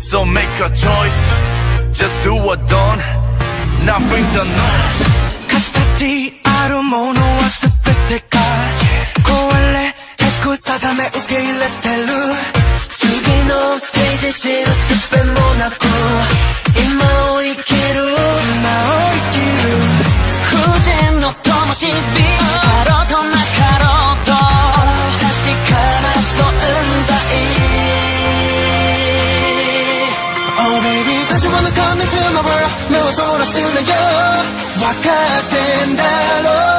So make a choice. Just do or don't Now bring the noise. 같이 아루 모노와 스펙 대가. 고할래 사담에 come into my world 目をそらすなよ分かってんだろう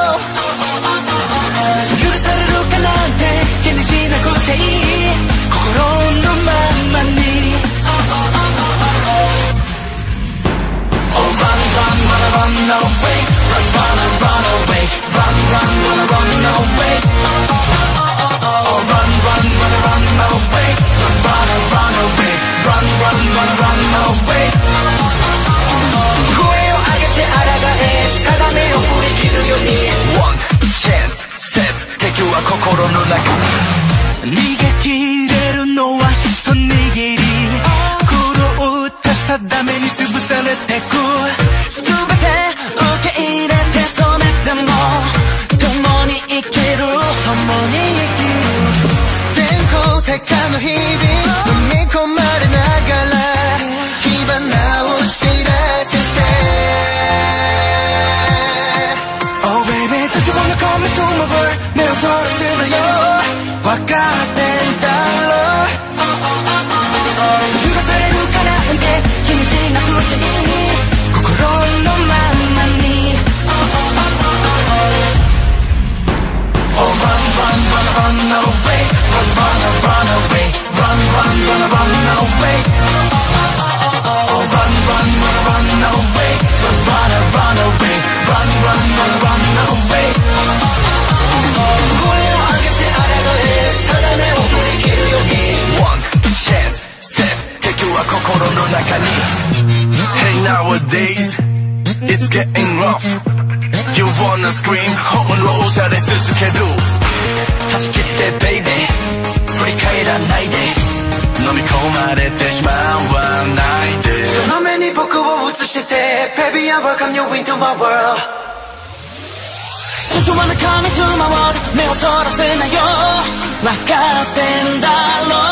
心の中に逃げ切れるのは一握り。狂った定めに潰されてく。全て受け入れてそれでも共に生きる。共に生きる。全校世界の日々。飲み込まれなが run away, run, run, run away, run, run, run, run away. Oh, run, run, run, run away, run, run, run away, run, run, run, run away. Hey nowadays, it's getting rough You wanna scream, home and roll, 잘해 do. で baby 振り返らないで。飲み込まれてしまうわないで。その目に僕を映してて Baby I'm welcome you into my world. てんだろ